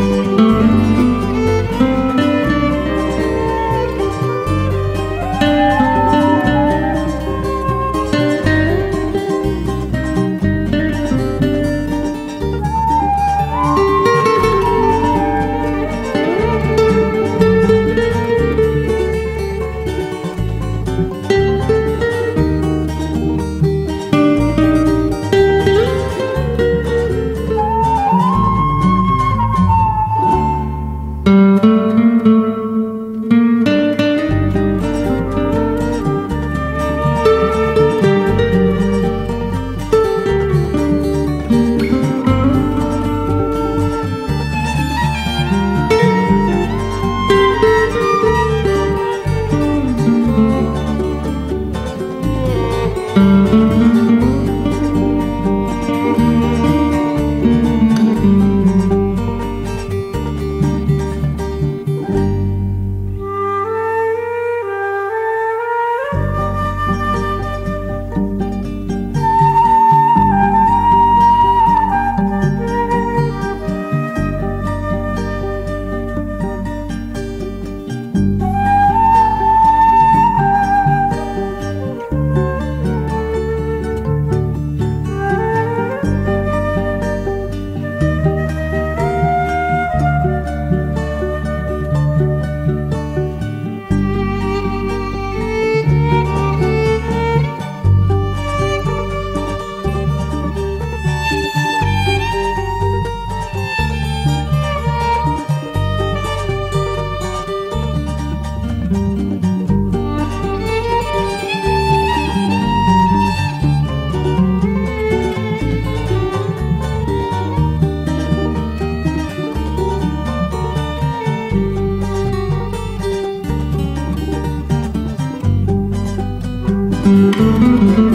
Música Música